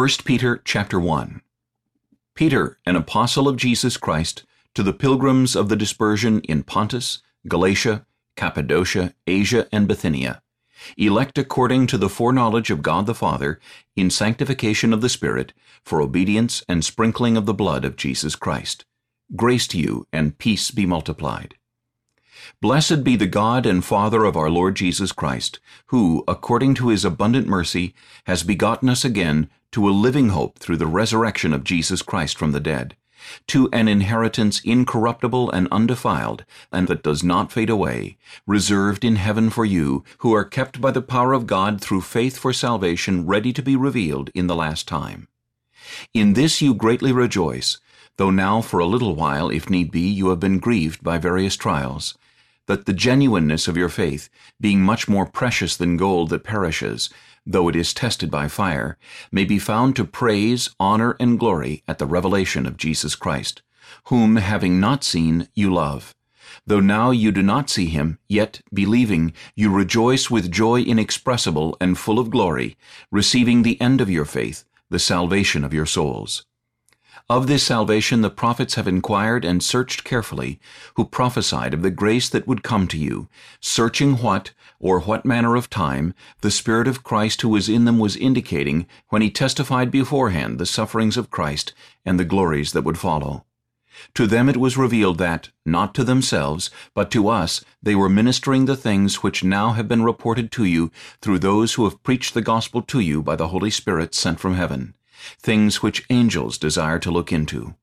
1 Peter chapter 1 Peter, an apostle of Jesus Christ, to the pilgrims of the dispersion in Pontus, Galatia, Cappadocia, Asia, and Bithynia, elect according to the foreknowledge of God the Father, in sanctification of the Spirit, for obedience and sprinkling of the blood of Jesus Christ. Grace to you, and peace be multiplied. Blessed be the God and Father of our Lord Jesus Christ, who, according to his abundant mercy, has begotten us again to a living hope through the resurrection of Jesus Christ from the dead, to an inheritance incorruptible and undefiled, and that does not fade away, reserved in heaven for you, who are kept by the power of God through faith for salvation ready to be revealed in the last time. In this you greatly rejoice, though now for a little while, if need be, you have been grieved by various trials, that the genuineness of your faith, being much more precious than gold that perishes, though it is tested by fire, may be found to praise, honor, and glory at the revelation of Jesus Christ, whom, having not seen, you love. Though now you do not see him, yet, believing, you rejoice with joy inexpressible and full of glory, receiving the end of your faith, the salvation of your souls. Of this salvation the prophets have inquired and searched carefully, who prophesied of the grace that would come to you, searching what, or what manner of time, the Spirit of Christ who was in them was indicating when he testified beforehand the sufferings of Christ and the glories that would follow. To them it was revealed that, not to themselves, but to us, they were ministering the things which now have been reported to you through those who have preached the gospel to you by the Holy Spirit sent from heaven things which angels desire to look into.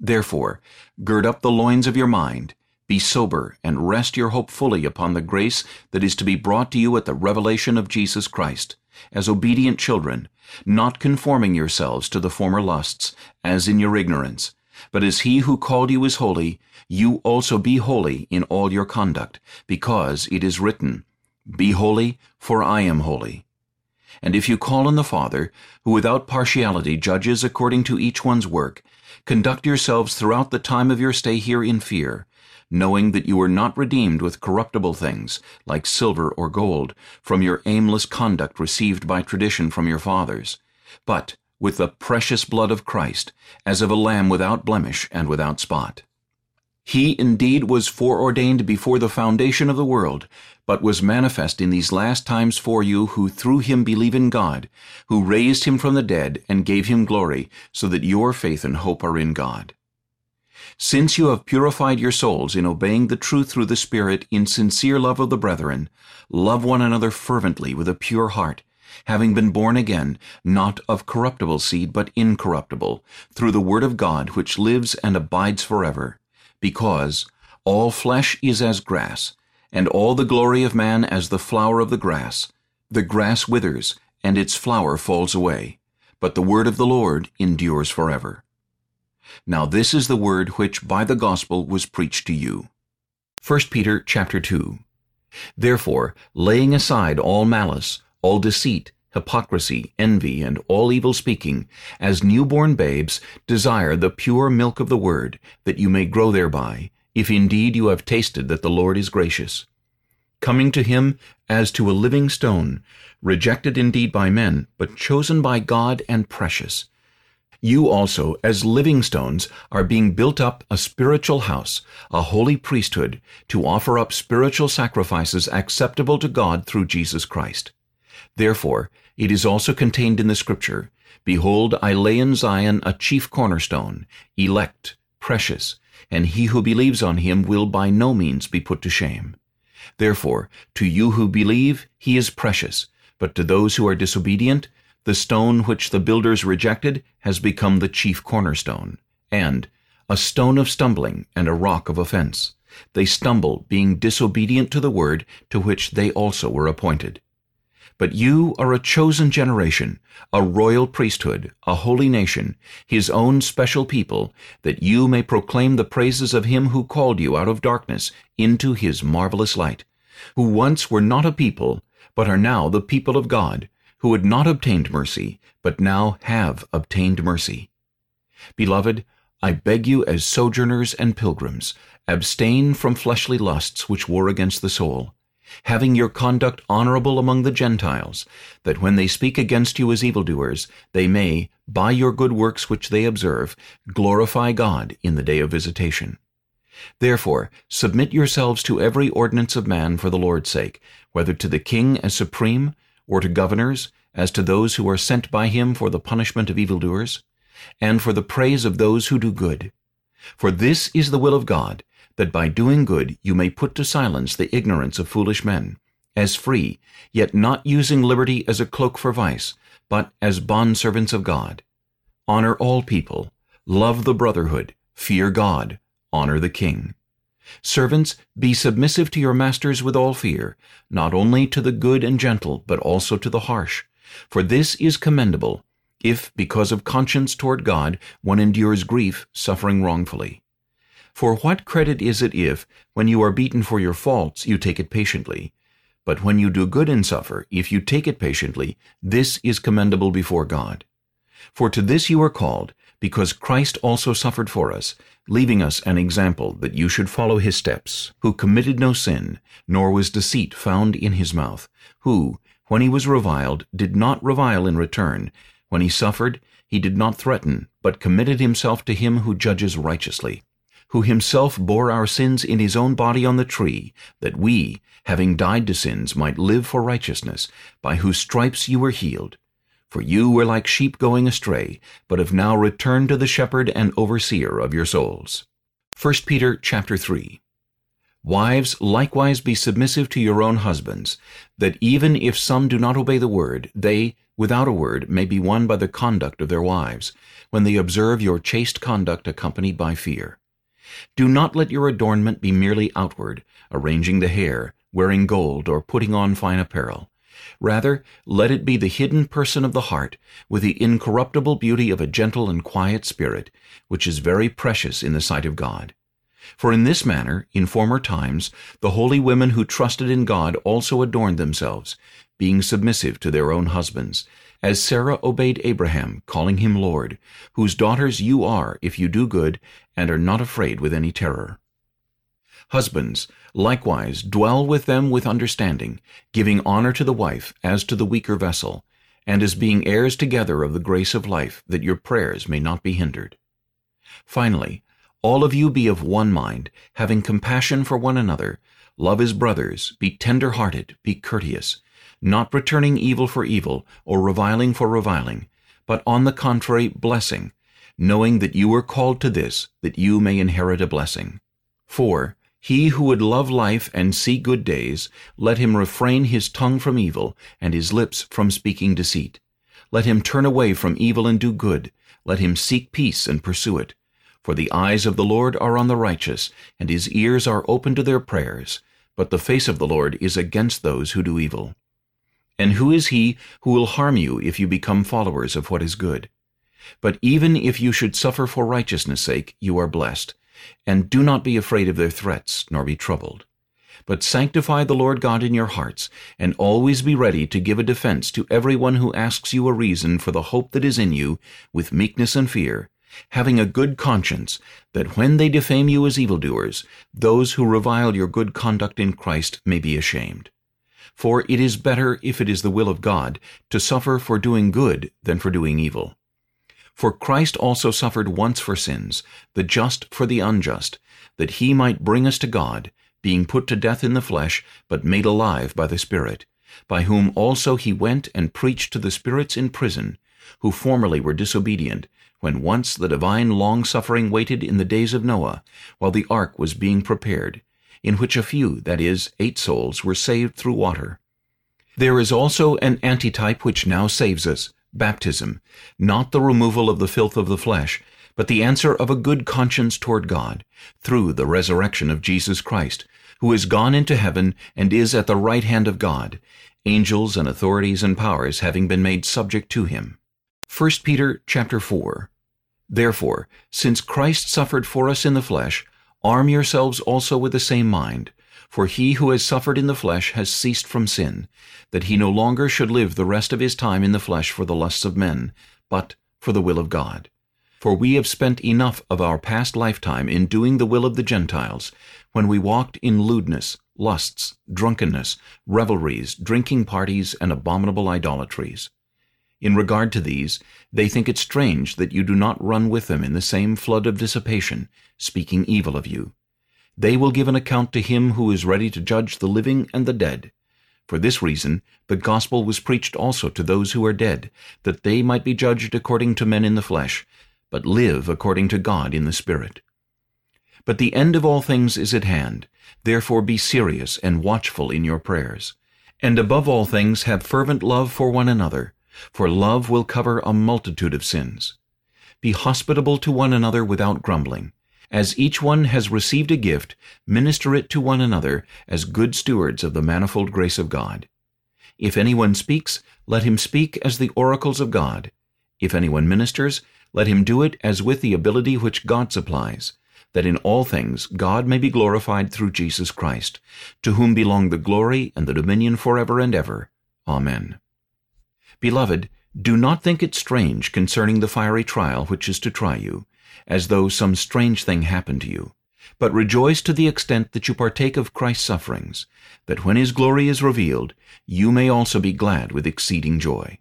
Therefore, gird up the loins of your mind, be sober, and rest your hope fully upon the grace that is to be brought to you at the revelation of Jesus Christ, as obedient children, not conforming yourselves to the former lusts, as in your ignorance, but as he who called you is holy, you also be holy in all your conduct, because it is written, Be holy, for I am holy. And if you call on the Father, who without partiality judges according to each one's work, conduct yourselves throughout the time of your stay here in fear, knowing that you were not redeemed with corruptible things, like silver or gold, from your aimless conduct received by tradition from your fathers, but with the precious blood of Christ, as of a lamb without blemish and without spot. He indeed was foreordained before the foundation of the world, but was manifest in these last times for you who through him believe in God, who raised him from the dead and gave him glory, so that your faith and hope are in God. Since you have purified your souls in obeying the truth through the Spirit in sincere love of the brethren, love one another fervently with a pure heart, having been born again, not of corruptible seed, but incorruptible, through the word of God which lives and abides forever because all flesh is as grass, and all the glory of man as the flower of the grass. The grass withers, and its flower falls away, but the word of the Lord endures forever. Now this is the word which by the gospel was preached to you. 1 Peter chapter 2 Therefore, laying aside all malice, all deceit, hypocrisy, envy, and all evil speaking, as newborn babes, desire the pure milk of the word, that you may grow thereby, if indeed you have tasted that the Lord is gracious. Coming to him as to a living stone, rejected indeed by men, but chosen by God and precious. You also, as living stones, are being built up a spiritual house, a holy priesthood, to offer up spiritual sacrifices acceptable to God through Jesus Christ. Therefore, it is also contained in the Scripture, Behold, I lay in Zion a chief cornerstone, elect, precious, and he who believes on him will by no means be put to shame. Therefore, to you who believe, he is precious, but to those who are disobedient, the stone which the builders rejected has become the chief cornerstone, and a stone of stumbling and a rock of offense. They stumble, being disobedient to the word to which they also were appointed. But you are a chosen generation, a royal priesthood, a holy nation, his own special people, that you may proclaim the praises of him who called you out of darkness into his marvelous light, who once were not a people, but are now the people of God, who had not obtained mercy, but now have obtained mercy. Beloved, I beg you as sojourners and pilgrims, abstain from fleshly lusts which war against the soul, having your conduct honorable among the Gentiles, that when they speak against you as evildoers, they may, by your good works which they observe, glorify God in the day of visitation. Therefore, submit yourselves to every ordinance of man for the Lord's sake, whether to the king as supreme, or to governors, as to those who are sent by him for the punishment of evildoers, and for the praise of those who do good. For this is the will of God, that by doing good you may put to silence the ignorance of foolish men, as free, yet not using liberty as a cloak for vice, but as bondservants of God. Honor all people, love the brotherhood, fear God, honor the king. Servants, be submissive to your masters with all fear, not only to the good and gentle, but also to the harsh. For this is commendable, if, because of conscience toward God, one endures grief, suffering wrongfully. For what credit is it if, when you are beaten for your faults, you take it patiently? But when you do good and suffer, if you take it patiently, this is commendable before God. For to this you are called, because Christ also suffered for us, leaving us an example that you should follow his steps, who committed no sin, nor was deceit found in his mouth, who, when he was reviled, did not revile in return, when he suffered, he did not threaten, but committed himself to him who judges righteously who himself bore our sins in his own body on the tree, that we, having died to sins, might live for righteousness, by whose stripes you were healed. For you were like sheep going astray, but have now returned to the shepherd and overseer of your souls. 1 Peter chapter 3 Wives, likewise be submissive to your own husbands, that even if some do not obey the word, they, without a word, may be won by the conduct of their wives, when they observe your chaste conduct accompanied by fear. Do not let your adornment be merely outward, arranging the hair, wearing gold, or putting on fine apparel. Rather, let it be the hidden person of the heart, with the incorruptible beauty of a gentle and quiet spirit, which is very precious in the sight of God. For in this manner, in former times, the holy women who trusted in God also adorned themselves, being submissive to their own husbands, as Sarah obeyed Abraham, calling him Lord, whose daughters you are if you do good, and are not afraid with any terror. Husbands, likewise, dwell with them with understanding, giving honor to the wife as to the weaker vessel, and as being heirs together of the grace of life, that your prayers may not be hindered. Finally, all of you be of one mind, having compassion for one another, love as brothers, be tender-hearted, be courteous, not returning evil for evil, or reviling for reviling, but on the contrary blessing, knowing that you were called to this, that you may inherit a blessing. For he who would love life and see good days, let him refrain his tongue from evil, and his lips from speaking deceit. Let him turn away from evil and do good. Let him seek peace and pursue it. For the eyes of the Lord are on the righteous, and his ears are open to their prayers. But the face of the Lord is against those who do evil. And who is he who will harm you if you become followers of what is good? But even if you should suffer for righteousness' sake, you are blessed. And do not be afraid of their threats, nor be troubled. But sanctify the Lord God in your hearts, and always be ready to give a defense to everyone who asks you a reason for the hope that is in you, with meekness and fear, having a good conscience, that when they defame you as evildoers, those who revile your good conduct in Christ may be ashamed. For it is better, if it is the will of God, to suffer for doing good than for doing evil. For Christ also suffered once for sins, the just for the unjust, that he might bring us to God, being put to death in the flesh, but made alive by the Spirit, by whom also he went and preached to the spirits in prison, who formerly were disobedient, when once the divine long-suffering waited in the days of Noah, while the ark was being prepared, in which a few, that is, eight souls, were saved through water. There is also an antitype which now saves us, baptism, not the removal of the filth of the flesh, but the answer of a good conscience toward God, through the resurrection of Jesus Christ, who is gone into heaven and is at the right hand of God, angels and authorities and powers having been made subject to him. 1 Peter chapter 4 Therefore, since Christ suffered for us in the flesh, Arm yourselves also with the same mind, for he who has suffered in the flesh has ceased from sin, that he no longer should live the rest of his time in the flesh for the lusts of men, but for the will of God. For we have spent enough of our past lifetime in doing the will of the Gentiles, when we walked in lewdness, lusts, drunkenness, revelries, drinking parties, and abominable idolatries. In regard to these, they think it strange that you do not run with them in the same flood of dissipation, speaking evil of you. They will give an account to him who is ready to judge the living and the dead. For this reason the gospel was preached also to those who are dead, that they might be judged according to men in the flesh, but live according to God in the Spirit. But the end of all things is at hand. Therefore be serious and watchful in your prayers. And above all things have fervent love for one another, for love will cover a multitude of sins. Be hospitable to one another without grumbling. As each one has received a gift, minister it to one another as good stewards of the manifold grace of God. If anyone speaks, let him speak as the oracles of God. If anyone ministers, let him do it as with the ability which God supplies, that in all things God may be glorified through Jesus Christ, to whom belong the glory and the dominion forever and ever. Amen. Beloved, do not think it strange concerning the fiery trial which is to try you, as though some strange thing happened to you. But rejoice to the extent that you partake of Christ's sufferings, that when his glory is revealed, you may also be glad with exceeding joy.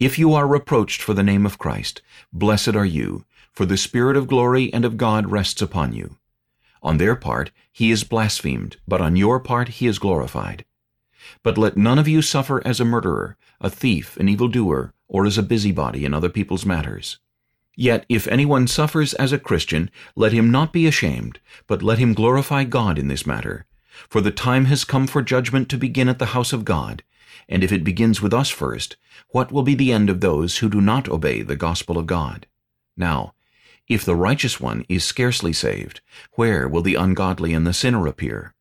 If you are reproached for the name of Christ, blessed are you, for the Spirit of glory and of God rests upon you. On their part he is blasphemed, but on your part he is glorified. But let none of you suffer as a murderer, a thief, an evildoer, or as a busybody in other people's matters. Yet if anyone suffers as a Christian, let him not be ashamed, but let him glorify God in this matter. For the time has come for judgment to begin at the house of God, and if it begins with us first, what will be the end of those who do not obey the gospel of God? Now, if the righteous one is scarcely saved, where will the ungodly and the sinner appear?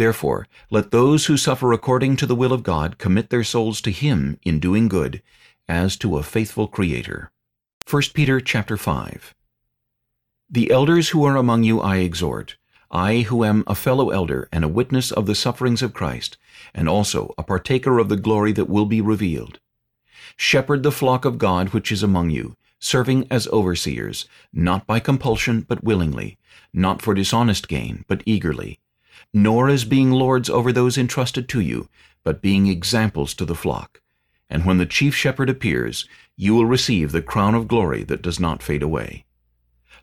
Therefore, let those who suffer according to the will of God commit their souls to Him in doing good, as to a faithful Creator. 1 Peter chapter 5 The elders who are among you I exhort, I who am a fellow elder and a witness of the sufferings of Christ, and also a partaker of the glory that will be revealed. Shepherd the flock of God which is among you, serving as overseers, not by compulsion but willingly, not for dishonest gain but eagerly, nor as being lords over those entrusted to you, but being examples to the flock. And when the chief shepherd appears, you will receive the crown of glory that does not fade away.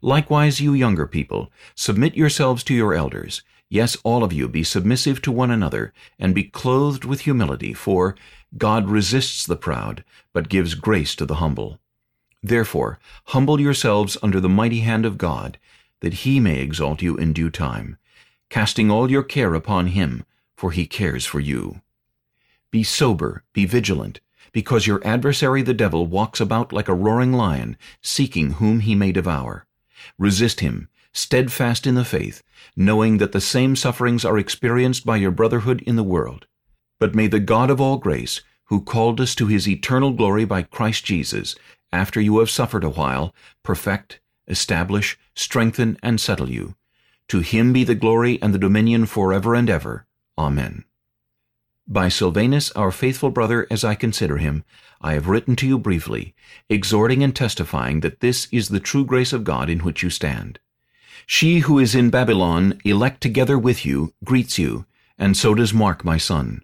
Likewise, you younger people, submit yourselves to your elders. Yes, all of you, be submissive to one another, and be clothed with humility, for God resists the proud, but gives grace to the humble. Therefore, humble yourselves under the mighty hand of God, that he may exalt you in due time, casting all your care upon him, for he cares for you. Be sober, be vigilant, because your adversary the devil walks about like a roaring lion, seeking whom he may devour. Resist him, steadfast in the faith, knowing that the same sufferings are experienced by your brotherhood in the world. But may the God of all grace, who called us to his eternal glory by Christ Jesus, after you have suffered a while, perfect, establish, strengthen, and settle you. To him be the glory and the dominion forever and ever. Amen. By Silvanus, our faithful brother, as I consider him, I have written to you briefly, exhorting and testifying that this is the true grace of God in which you stand. She who is in Babylon, elect together with you, greets you, and so does Mark my son.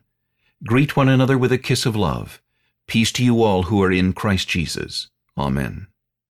Greet one another with a kiss of love. Peace to you all who are in Christ Jesus. Amen.